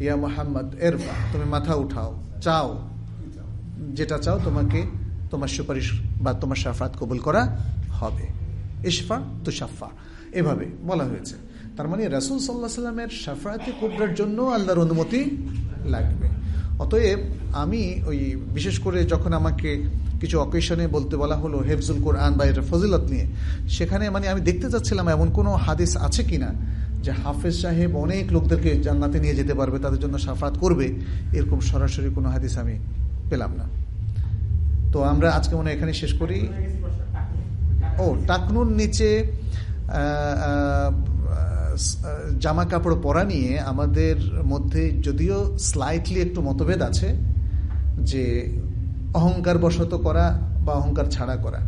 ইয়া মোহাম্মদ, এরফা, তুমি মাথা উঠাও, চাও, যেটা চাও তোমাকে, তোমার সুপারিশ বা তোমার সাফাত কবুল করা হবে। ইশফা তু সাফা এভাবে বলা হয়েছে। তার মানে রাসুল সাল্লাহ সাল্লামের সাফায়াতে কুবরার জন্য আল্লাহর অনুমতি লাগবে। অতএব আমি ওই বিশেষ করে যখন আমাকে কিছু অকেশনে বলতে বলা হলো হেফজুল কোরআন বা এটা ফজিলত নিয়ে, সেখানে মানে আমি দেখতে চাচ্ছিলাম এমন কোনো হাদিস আছে কিনা যে হাফেজ সাহেব অনেক লোকদেরকে জান্নাতে নিয়ে যেতে পারবে, তাদের জন্য সাফাত করবে, এরকম সরাসরি কোনো হাদিস আমি পেলাম না। তো আমরা আজকে মনে এখানে শেষ করি। ও, টাকনুর নিচে জামা কাপড় পরা নিয়ে আমাদের মধ্যে যদিও স্লাইটলি একটু মতভেদ আছে যে অহংকার বশত করা বা অহংকার ছাড়া করা।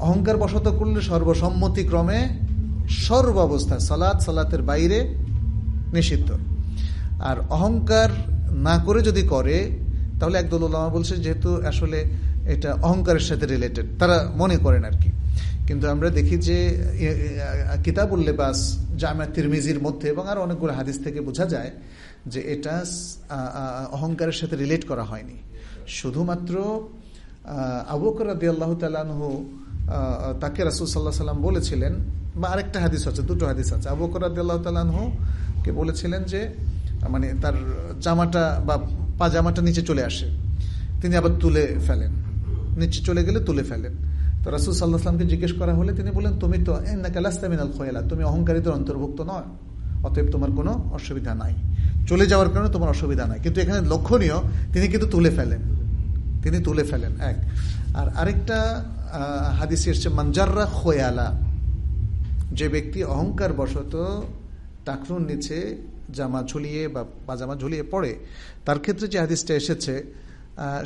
অহংকার বশত করলে সর্বসম্মতিক্রমে সর্ব অবস্থা সালাদ সালাতের বাইরে নিষিদ্ধ। আর অহংকার না করে যদি করে, তাহলে একদল ওলামা বলছে যেহেতু আসলে এটা অহংকারের সাথে রিলেটেড তারা মনে করেন আর কি। কিন্তু আমরা দেখি যে কিতাবুল লেবাস, জামা তিরমিজির মধ্যে এবং আর অনেকগুলো হাদিস থেকে বোঝা যায় যে এটা অহংকারের সাথে রিলেট করা হয়নি। শুধুমাত্র আবুকর রাদি আল্লাহ তালাহ তাকে রাসুল সাল্লাহ সাল্লাম বলেছিলেন, বা আরেকটা হাদিস আছে, দুটো হাদিস আছে। আবুকর রাদি আল্লাহ তালাহ কে বলেছিলেন যে মানে তার জামাটা বা পাজামাটা নিচে চলে আসে। তিনি আবার তুলে ফেলেন। নিচে চলে গেলে তুলে ফেলেন। তো রাসুল সাল্লাহামকে জিজ্ঞেস করা হলে তিনি বলেন তুমি তো কালাস্তামিনাল খোয়েলা তুমি অহংকারীদের অন্তর্ভুক্ত নয়, অতএব তোমার কোনো অসুবিধা নাই। চলে যাওয়ার কারণে তোমার অসুবিধা নাই। কিন্তু এখানে লক্ষণীয়, তিনি কিন্তু তুলে ফেলেন। তিনি তুলে ফেলেন, এক। আর আরেকটা হাদিস এসছে মানজাররা খোয়ালা যে ব্যক্তি অহংকার বশত টাকরুন নিচে জামা ঝুলিয়ে বা পাজামা ঝুলিয়ে পড়ে, তার ক্ষেত্রে যে হাদিসটা এসেছে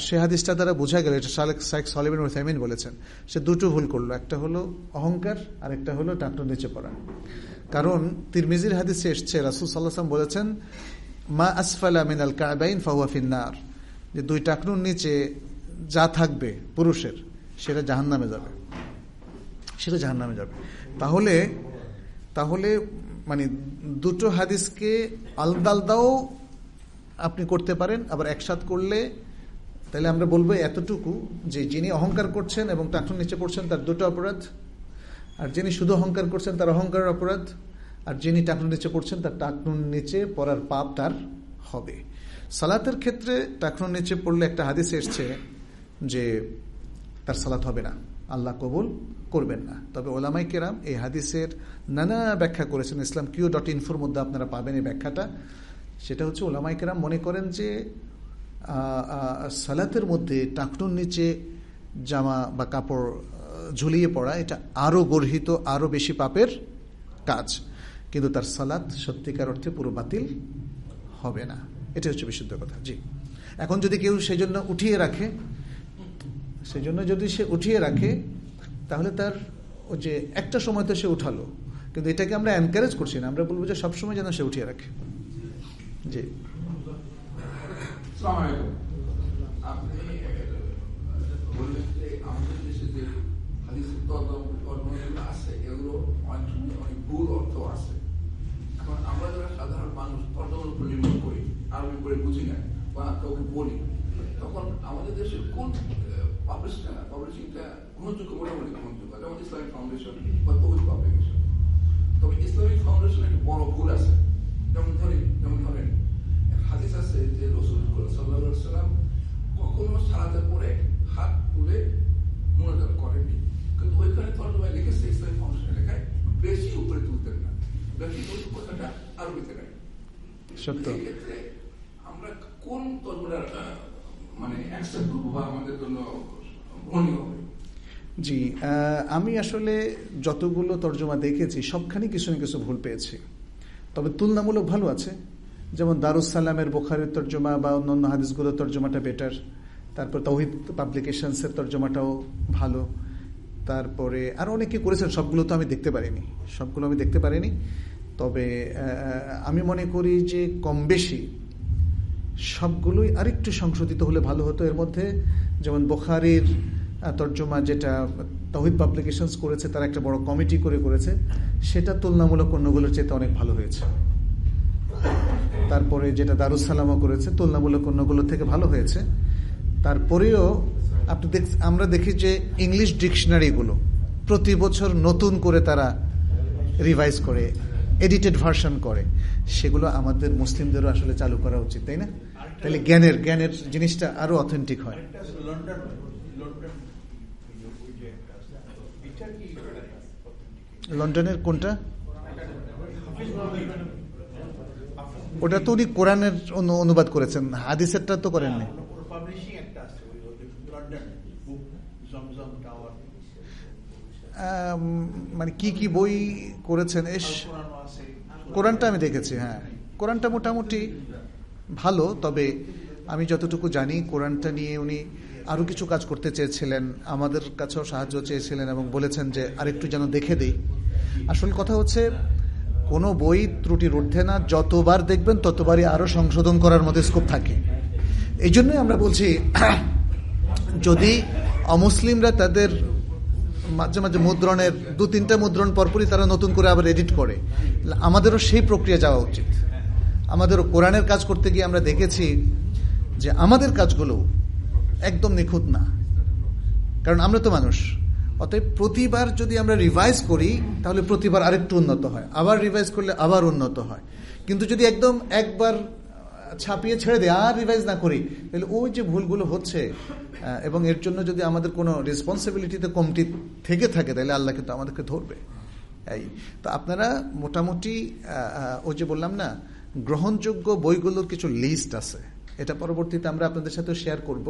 সে হাদিসটা দ্বারা বোঝা গেল, এটা শালেক সাইক সলিবিন ওসাইমিন বলেছেন। সে দুটো ভুল করল, একটা হলো অহংকার আর একটা হলো টাকরুন নিচে পড়া। কারণ তিরমিজির হাদিসে এসছে, রাসুল সাল্লাহাম বলেছেন, মা আসফালা মিনাল কাবাইন ফাহুয়া ফিন্নার যে দুই টাকরুন নিচে যা থাকবে পুরুষের, সেটা জাহান নামে যাবে। সেটা জাহান নামে যাবে। তাহলে তাহলে মানে দুটো হাদিসকে আলাদা আলাদাও আপনি করতে পারেন, আবার একসাথ করলে তাহলে আমরা বলব এতটুকু যে যিনি অহংকার করছেন এবং টাকুন নিচে পড়ছেন তার দুটো অপরাধ, আর যিনি শুধু অহংকার করছেন তার অহংকারের অপরাধ, আর যিনি টাকনুন নিচে পড়ছেন তার টাকনুন নিচে পড়ার পাপ তার হবে। সালাতের ক্ষেত্রে টাকনুন নিচে পড়লে একটা হাদিস এসছে যে তার সালাত হবে না, আল্লাহ কবুল করবেন না। তবে ওলামাই কেরাম এই হাদিসের নানা ব্যাখ্যা করেছেন। ইসলাম কিউ ডট ইনফোর মধ্যে আপনারা পাবেন এই ব্যাখ্যাটা। সেটা হচ্ছে ওলামাই কেরাম মনে করেন যে সালাতের মধ্যে টাকনুর নিচে জামা বা কাপড় ঝুলিয়ে পড়া, এটা আরও গর্হিত, আরও বেশি পাপের কাজ। কিন্তু তার সালাত সত্যিকার অর্থে পুরো বাতিল হবে না। এটা হচ্ছে বিশুদ্ধ কথা, জি। এখন যদি কেউ সেই জন্য উঠিয়ে রাখে সেই জন্য যদি সে উঠিয়ে রাখে, তাহলে তার যে একটা সময় তো সে উঠালো, কিন্তু এটাকে আমরা এনকারেজ করছি না, আমরা বলব যে সবসময় যেন সে উঠিয়ে রাখে। জি। আপনি বললেন যে আমাদের দেশে যে তর্জমাগুলো আছে এগুলো অনেক সময় অনেক ভুল অর্থ আছে এখন আমরা যারা সাধারণ মানুষ তর্জমার উপর নির্ভর করি আরবি করে বুঝি না বা কাউকে বলি তখন আমাদের দেশের কোন পাবলিশটা পাবলিশিংটা গ্রহণযোগ্য মোটামুটি গ্রহণযোগ্য যেমন ইসলামিক ফাউন্ডেশন বা তহিদ পাবলিকেশন তবে ইসলামিক ফাউন্ডেশন একটা বড় ভুল আছে যেমন ধরি যেমন ধরেন হাদিস আছে যে রসুল সাল্লাম কখনো সালাতে পরে হাত তুলে মনোযোগ করেননি। কিন্তু ওইখানে তর্জমায় লিখেছে ইসলামী ফাউন্ডেশন লেখায় বেশি উপরে তুলতেন না। বেশি কথাটা আরবিতে নাই। সত্য। ক্ষেত্রে আমরা কোন তর্জমার মানে অ্যাকসেপ্ট করব বা আমাদের জন্য গ্রহণীয় হবে? জি আমি আসলে যতগুলো তর্জমা দেখেছি সবখানে কিছু না কিছু ভুল পেয়েছি। তবে তুলনামূলক ভালো আছে। যেমন দারুসালামের বোখারের তর্জমা বা অন্যান্য হাদিসগুলোর তর্জমাটা বেটার তারপর তৌহিদ পাবলিকেশনসের তর্জমাটাও ভালো। তারপরে আর অনেকে করেছেন, সবগুলো তো আমি দেখতে পারিনি। সবগুলো আমি দেখতে পারিনি। তবে আমি মনে করি যে কম বেশি সবগুলোই আরেকটু সংশোধিত হলে ভালো হতো। এর মধ্যে যেমন বোখারির তর্জমা যেটা তহিদ পাবলিকেশনস করেছে, তারা একটা বড় কমিটি করে করেছে, সেটা তুলনামূলক অন্যগুলোর চেয়ে অনেক ভালো হয়েছে। তারপরে যেটা দারুসালামও করেছে তুলনামূলক অন্যগুলো থেকে ভালো হয়েছে। তারপরেও আপনি দেখ আমরা দেখি যে ইংলিশ ডিকশনারিগুলো প্রতি বছর নতুন করে তারা রিভাইজ করে এডিটেড ভার্সন করে। সেগুলো আমাদের মুসলিমদেরও আসলে চালু করা উচিত তাই না? তাহলে জ্ঞানের জ্ঞানের জিনিসটা আরও অথেন্টিক হয়। লন্ডনের আছে লন্ডন লন্ডন ওই যে একটা আছে এটা কি লন্ডনের কোনটা ওটা তো উনি কোরআনের অনু- অনুবাদ করেছেন হাদিসেরটা তো করেননি। পাবলিশিং একটা আছে ওই লন্ডন বুক জমজম টাওয়ার আম, মানে কি কি বই করেছেন? এস কোরআন কোরআনটা আমি দেখেছি হ্যাঁ। কোরআনটা মোটামুটি ভালো তবে আমি যতটুকু জানি কোরআনটা নিয়ে উনি আরও কিছু কাজ করতে চেয়েছিলেন আমাদের কাছেও সাহায্য চেয়েছিলেন এবং বলেছেন যে আরেকটু যেন দেখে দেই। আসল কথা হচ্ছে কোনো বই ত্রুটির ঊর্ধ্বে না, যতবার দেখবেন ততবারই আরও সংশোধন করার মধ্যে স্কোপ থাকে। এই জন্যই আমরা বলছি, যদি অমুসলিমরা তাদের মাঝে মাঝে মুদ্রণের, দু তিনটা মুদ্রণ পরপরই তারা নতুন করে আবার এডিট করে, আমাদেরও সেই প্রক্রিয়া যাওয়া উচিত। আমাদেরও কোরআনের কাজ করতে গিয়ে আমরা দেখেছি যে আমাদের কাজগুলো একদম নিখুঁত না। কারণ আমরা তো মানুষ। অতএব প্রতিবার যদি আমরা রিভাইজ করি, তাহলে প্রতিবার আরেকটু উন্নত হয়। আবার রিভাইজ করলে আবার উন্নত হয়। কিন্তু যদি একদম একবার ছাপিয়ে ছেড়ে দেয় আর রিভাইজ না করি, তাহলে ওই যে ভুলগুলো হচ্ছে এবং এর জন্য যদি আমাদের কোনো রেসপন্সিবিলিটিতে কমটি থেকে থাকে, তাহলে আল্লাহ কিন্তু আমাদেরকে ধরবে। এই, তো আপনারা মোটামুটি ওই যে বললাম না, গ্রহণযোগ্য বইগুলোর কিছু লিস্ট আছে। এটা পরবর্তীতে আমরা আপনাদের সাথে শেয়ার করব।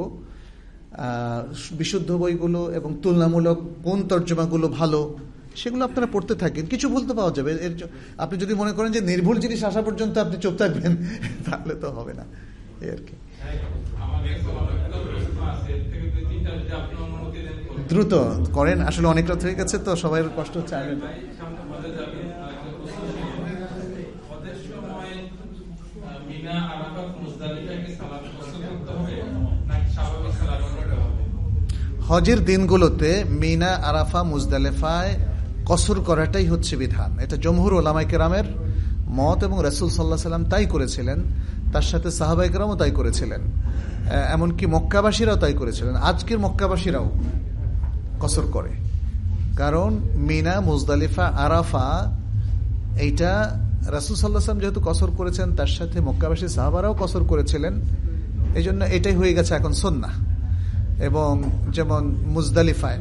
বিশুদ্ধ বইগুলো এবং তুলনামূলক কোন তর্জমাগুলো ভালো, সেগুলো আপনারা পড়তে থাকেন। কিছু ভুল তো পাওয়া যাবে। এর আপনি যদি মনে করেন যে নির্ভুল জিনিস আসা পর্যন্ত আপনি চুপ থাকবেন, তাহলে তো হবে না। এই আর কি। দ্রুত করেন, আসলে অনেক রাত হয়ে গেছে তো, সবাই কষ্ট হচ্ছে। হজের? হজের দিনগুলোতে মিনা, আরাফা, মুজদালেফায় কসর করাটাই হচ্ছে বিধান। এটা জমহুর ওলামাই কেরামের মত এবং রসুল সাল্লাহ সাল্লাম তাই করেছিলেন, তার সাথে সাহাবাই কেরামও তাই করেছিলেন। এমনকি মক্কাবাসীরাও তাই করেছিলেন। আজকের মক্কাবাসীরাও কসর করে। কারণ মিনা, মুজদালিফা, আরাফা, এইটা রাসুল সাল্লাহ যেহেতু কসর করেছেন, তার সাথে মক্কাবাসী সাহাবারাও কসর করেছিলেন। এই জন্য এটাই হয়ে গেছে এখন সন্না এবং যেমন মুজদালিফায়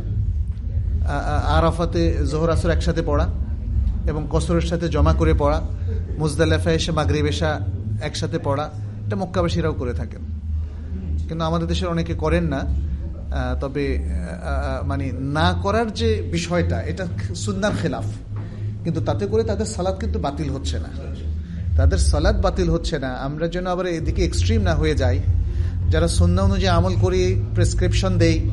আরাফাতে জোহর আসর একসাথে পড়া এবং কসরের সাথে জমা করে পড়া। মুজদালিফায় এসে মাগরিব এসা একসাথে পড়া, এটা মক্কাবাসীরাও করে থাকেন। কিন্তু আমাদের দেশের অনেকে করেন না তবে মানে না করার যে বিষয়টা, এটা সুন্নার খেলাফ। কিন্তু তাতে করে তাদের সালাদ কিন্তু বাতিল হচ্ছে না। তাদের সালাদ বাতিল হচ্ছে না। আমরা যেন আবার এদিকে এক্সট্রিম না হয়ে যাই। যারা সন্ধ্যা অনুযায়ী আমল করি প্রেসক্রিপশন দেই,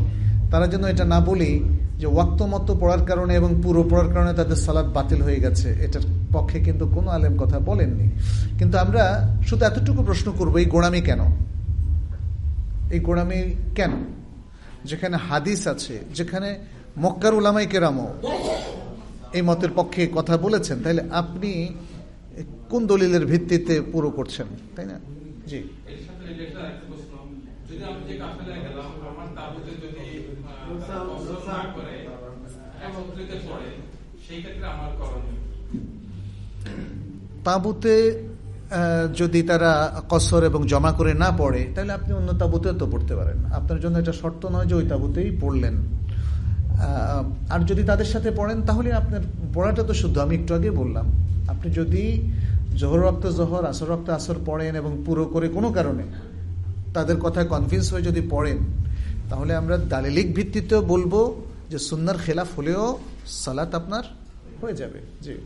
তারা যেন এটা না বলি যে ওয়াক্ত মতো পড়ার কারণে এবং পুরো পড়ার কারণে তাদের সালাদ বাতিল হয়ে গেছে। এটার পক্ষে কিন্তু কোনো আলেম কথা বলেননি। কিন্তু আমরা শুধু এতটুকু প্রশ্ন করব, এই গোড়ামি কেন? এই গোড়ামি কেন? যেখানে হাদিস আছে, যেখানে মক্কার উলামাই কেরামও এই মতের পক্ষে কথা বলেছেন তাহলে আপনি কোন দলিলের ভিত্তিতে পুরো করছেন তাই না? জি। তাঁবুতে যদি, আহ, যদি তারা কসর এবং জমা করে না পড়ে তাহলে আপনি অন্য তাঁবুতেও তো পড়তে পারেন। আপনার জন্য এটা শর্ত নয় যে ওই তাঁবুতেই পড়লেন। আর যদি তাদের সাথে পড়েন তাহলে আপনার পড়াটা তো শুদ্ধ। আমি একটু আগে বললাম আপনি যদি জহর রক্ত জহর আসর রক্ত আসর পড়েন এবং পুরো করে কোনো কারণে তাদের কথায় কনফিউজ হয়ে যদি পড়েন তাহলে আমরা দালিলিক ভিত্তিতেও বলব যে সুন্নার খেলাফ হলেও সালাত আপনার হয়ে যাবে। জি। আহ,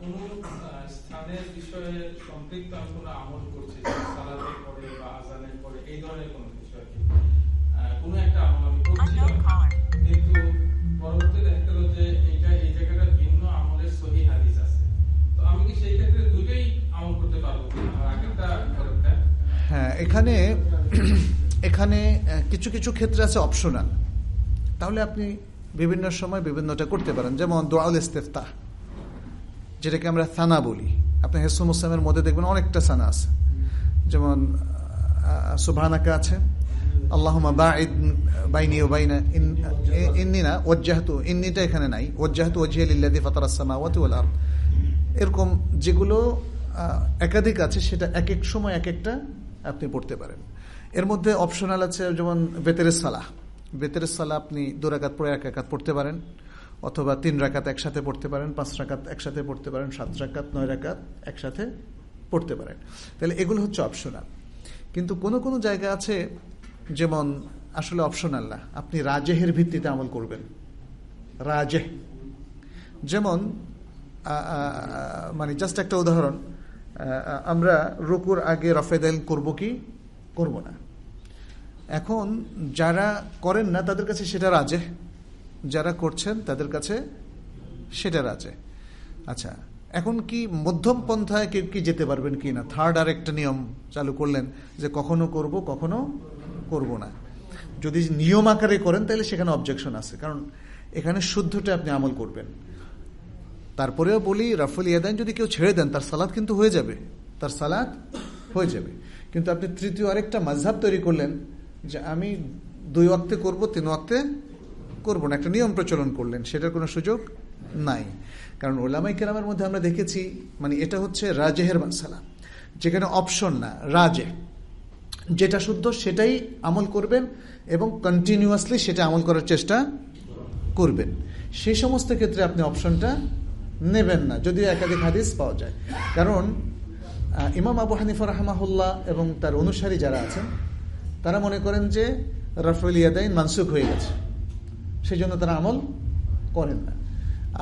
কোনো আহ, স্থানের বিষয়ে সম্পৃক্ত আমি কোনো আমল করছি সালাতে পড়ে বা আজানে পড়ে এই ধরনের কোনো কিছু আর কি? আহ, কোনো একটা আমল আমি করছিলাম হ্যাঁ এখানে এখানে কিছু কিছু ক্ষেত্রে আছে অপশনাল তাহলে আপনি বিভিন্ন সময় বিভিন্নটা করতে পারেন। যেমন দোয়াল ইস্তেফতা যেটাকে আমরা থানা বলি। আপনি হেসুম মুসলামের মধ্যে দেখবেন অনেকটা সানা আছে। যেমন সুভানাকা আছে। আল্লাহমা বাঈদ বাইনি ও বাইনা ইন্নি না ওজ্জাহতু ইন্নিটা এখানে নাই ওজ্জাহতু ওজিয়ালিল্লাদি ফাতার আসসামাওয়াতি ওয়াল আরদ এরকম যেগুলো একাধিক আছে, সেটা এক এক সময় এক একটা আপনি পড়তে পারেন। এর মধ্যে অপশনাল আছে যেমন বেতেরের সালাহ। বেতেরের সালাহ আপনি দু রাকাত পরে এক একাত পড়তে পারেন, অথবা তিন রাকাত একসাথে পড়তে পারেন, পাঁচ রাকাত একসাথে পড়তে পারেন, সাত রাকাত, নয় রাকাত একসাথে পড়তে পারেন। তাহলে এগুলো হচ্ছে অপশনাল কিন্তু কোনো কোনো জায়গা আছে যেমন, আসলে অপশনাল না। আপনি রাজেহের ভিত্তিতে আমল করবেন। রাজেহ। যেমন মানে জাস্ট একটা উদাহরণ আমরা রুকুর আগে রফেদাইল করব কি? করব না। এখন যারা করেন না, তাদের কাছে সেটা রাজে যারা করছেন, তাদের কাছে সেটা রাজে আচ্ছা এখন কি মধ্যম পন্থায় কেউ কি যেতে পারবেন কি না? থার্ড আর একটা নিয়ম চালু করলেন যে কখনো করব, কখনো করব না। যদি নিয়ম আকারে করেন, তাহলে সেখানে অবজেকশন আছে। কারণ এখানে শুদ্ধটা আপনি আমল করবেন। তারপরেও বলি, রাফুল ইয়াদান যদি কেউ ছেড়ে দেন, তার সালাদ কিন্তু হয়ে যাবে। তার সালাদ হয়ে যাবে। কিন্তু আপনি তৃতীয় আরেকটা মাঝহাব তৈরি করলেন, যে আমি দুই অক্তে করব, তিন অক্তে করব না। একটা নিয়ম প্রচলন করলেন, সেটার কোনো সুযোগ নাই। কারণ ওলামাই কেরামের মধ্যে আমরা দেখেছি মানে এটা হচ্ছে রাজেহের মাসালা। যেখানে অপশন না, রাজে। যেটা শুদ্ধ সেটাই আমল করবেন এবং কন্টিনিউয়াসলি সেটা আমল করার চেষ্টা করবেন। সেই সমস্ত ক্ষেত্রে আপনি অপশনটা নেবেন না যদি একাধিক হাদিস পাওয়া যায়। কারণ ইমাম আবু হানিফা রহমাহুল্লাহ এবং তার অনুসারী যারা আছেন, তারা মনে করেন যে রাফুল ইয়াদাইন মানসুখ হয়ে গেছে। সেই জন্য তারা আমল করেন না।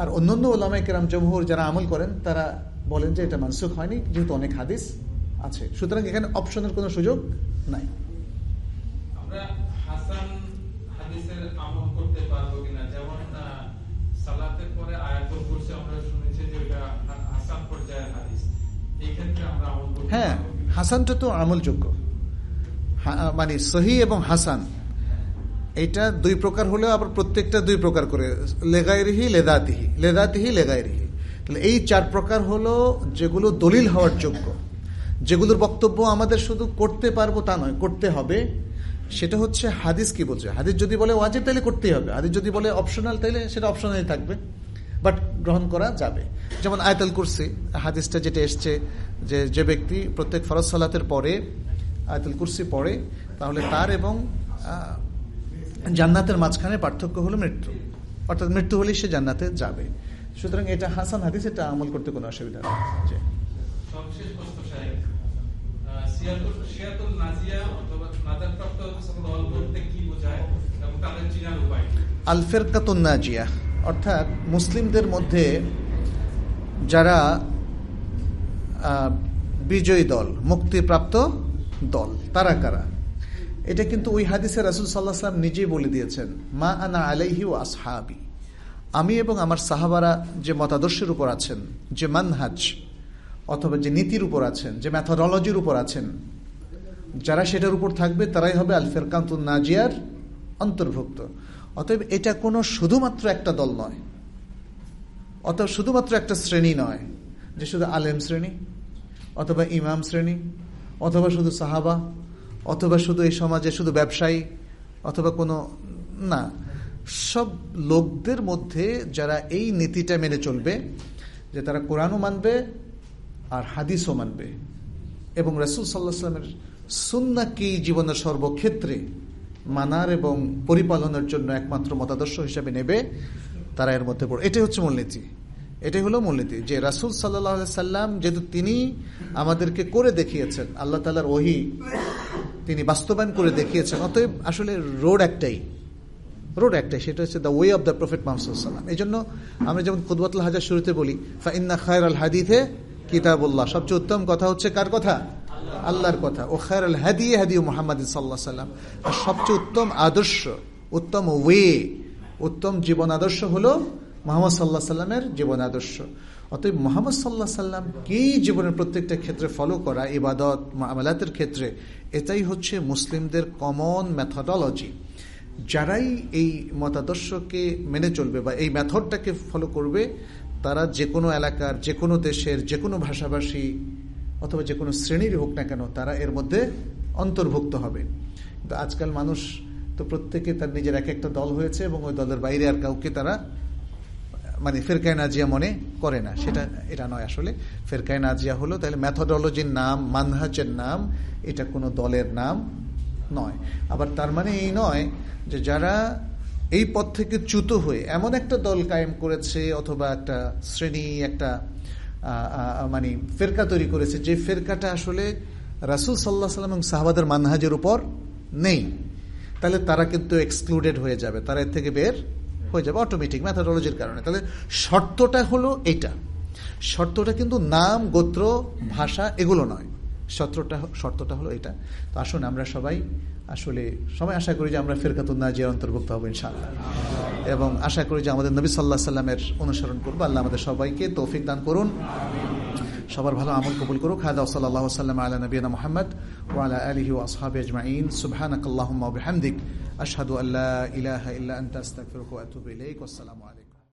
আর অন্যান্য ওলামাই কেরাম, জমহুর যারা আমল করেন, তারা বলেন যে এটা মানসুখ হয়নি, যেহেতু অনেক হাদিস আছে। সুতরাং এখানে অপশনের কোনো সুযোগ নাই। আমরা হাসান হাদিসের আমল করতে পারব কিনা? যেমন সালাতের পরে আয়াতুল কুরসি আমরা শুনেছি যে এটা হাসান পর্যায়ের হাদিস। এই ক্ষেত্রে আমরা আমল করতে হ্যাঁ হাসানটা তো আমলযোগ্য। মানে সহি এবং হাসান। এটা দুই প্রকার হলেও আবার প্রত্যেকটা দুই প্রকার করে। লেগাইরিহি লেদাতিহি। লেদাতিহি লেগাইরিহি তাহলে এই চার প্রকার হলো যেগুলো দলিল হওয়ার যোগ্য। যেগুলোর বক্তব্য আমাদের শুধু করতে পারব তা নয়, করতে হবে। সেটা হচ্ছে হাদিস কি বলছে? হাদিস যদি বলে ওয়াজিব তাহলে করতেই হবে। হাদিস যদি বলে অপশনাল তাহলে সেটা অপশনালই থাকবে। বাট গ্রহণ করা যাবে। যেমন আয়তাল কুরসি, হাদিসটা যেটা এসছে যে যে ব্যক্তি প্রত্যেক ফরজ সালাতের পরে, আয়তুল কুরসি পড়ে, তাহলে তার এবং জান্নাতের মাঝখানে পার্থক্য হলো মৃত্যু। অর্থাৎ মৃত্যু হলেই সে জান্নাতে যাবে। সুতরাং এটা হাসান হাদিস, এটা আমল করতে কোনো অসুবিধা নেই। আলফেরকাতুন নাজিয়া অর্থাৎ মুসলিমদের মধ্যে যারা বিজয়ী দল, মুক্তিপ্রাপ্ত দল, তারা কারা? এটা কিন্তু ওই হাদিসে রাসুল সাল্লাহ সাল্লাম নিজেই বলে দিয়েছেন, মা আনা আলাইহি ও আসহাবি। আমি এবং আমার সাহাবারা যে মতাদর্শের উপর আছেন, যে মানহাজ অথবা যে নীতির উপর আছেন, যে ম্যাথোডলজির উপর আছেন, যারা সেটার উপর থাকবে, তারাই হবে আলফের কান্তুন নাজিয়ার অন্তর্ভুক্ত। অতএব এটা কোনো শুধুমাত্র একটা দল নয়। অতএব শুধুমাত্র একটা শ্রেণি নয়, যে শুধু আলেম শ্রেণি, অথবা ইমাম শ্রেণি, অথবা শুধু সাহাবা, অথবা শুধু এই সমাজে শুধু ব্যবসায়ী, অথবা কোনো, না। সব লোকদের মধ্যে যারা এই নীতিটা মেনে চলবে, যে তারা কোরআনও মানবে আর হাদিসও মানবে। এবং রসুল সাল্লাহ সাল্লামের সুন্নাকি জীবনের সর্বক্ষেত্রে মানার এবং পরিপালনের জন্য একমাত্র মতাদর্শ হিসাবে নেবে, তারা এর মধ্যে পড়ে। এটাই হচ্ছে মূলনীতি এটাই হলো মূলনীতি যে রাসুল সাল্লাহ সাল্লাম যেহেতু তিনি আমাদেরকে করে দেখিয়েছেন, আল্লাহ তালার ওহি তিনি বাস্তবায়ন করে দেখিয়েছেন, অতএব আসলে রোড একটাই। রোড একটাই, সেটা হচ্ছে the way of the prophet মাহমুদাল্লাম এই জন্য আমরা যেমন খুদবাতুল হাজার শুরুতে বলি ফাইন্না খায়ের আল হাদিথে কিতাবুল্লাহ। সবচেয়ে উত্তম কথা হচ্ছে কার কথা? আল্লাহর কথা। ও খায়ের আল হাদিয়ে হাদি মোহাম্মদ সাল্লাহ সাল্লাম আর সবচেয়ে উত্তম আদর্শ, উত্তম ওয়ে, উত্তম জীবন আদর্শ হল মোহাম্মদ সাল্লাহ সাল্লামের জীবন আদর্শ। অতএব মোহাম্মদ সাল্লাহ সাল্লামকেই জীবনের প্রত্যেকটা ক্ষেত্রে ফলো করা, ইবাদত, মামলাতের ক্ষেত্রে, এটাই হচ্ছে মুসলিমদের কমন ম্যাথডোলজি যারাই এই মতাদর্শকে মেনে চলবে বা এই মেথডটাকে ফলো করবে তারা যে কোনো এলাকার, যে কোনো দেশের, যে কোনো ভাষাভাষী অথবা যে কোনো শ্রেণির হোক না কেন, তারা এর মধ্যে অন্তর্ভুক্ত হবে। কিন্তু আজকাল মানুষ তো প্রত্যেকে তার নিজের এক একটা দল হয়েছে এবং ওই দলের বাইরে আর কাউকে তারা মানে ফেরকায় নাজিয়া মনে করে না। সেটা, এটা নয় আসলে। ফেরকায় নাজিয়া হলো, তাহলে ম্যাথোডলজির নাম, মানহাজের নাম, এটা কোনো দলের নাম নয়। আবার তার মানে এই নয় যে যারা এই পথ থেকে চ্যুত হয়ে এমন একটা দল কায়েম করেছে অথবা একটা শ্রেণি, একটা মানে ফেরকা তৈরি করেছে। যে ফেরকাটা আসলে রাসুল সাল্লাহ সাল্লাম এবং সাহাবাদের মানহাজের উপর নেই। তাহলে তারা কিন্তু এক্সক্লুডেড হয়ে যাবে। তারা এর থেকে বের হয়ে যাবে অটোমেটিক ম্যাথাডোলজির কারণে। তাহলে শর্তটা হলো এইটা শর্তটা কিন্তু নাম, গোত্র, ভাষা এগুলো নয়। শর্তটা শর্তটা হলো এটা। তো আসুন আমরা সবাই আসলে সবাই আশা করি যে আমরা ফেরকাতুল নাজিয়ার অন্তর্ভুক্ত হব ইনশাআল্লাহ। এবং আশা করি যে আমাদের নবী সাল্লাহ সাল্লামের অনুসরণ করব। আল্লাহ আমাদের সবাইকে তৌফিক দান করুন। সবার ভালো আমল কবুল করুক। হাদা সাল্লাহ সাল্লাম আলা নবীনা মোহাম্মদ ওয়ালা আলহি ওয়াসহাবি আজমাইন। সুবহানাক আল্লাহুম্মা বিহামদিক। আশহাদু আল্লা ইলাহা ইল্লা আনতা ওয়া আতুবু ইলাইক। ওয়াসসালামু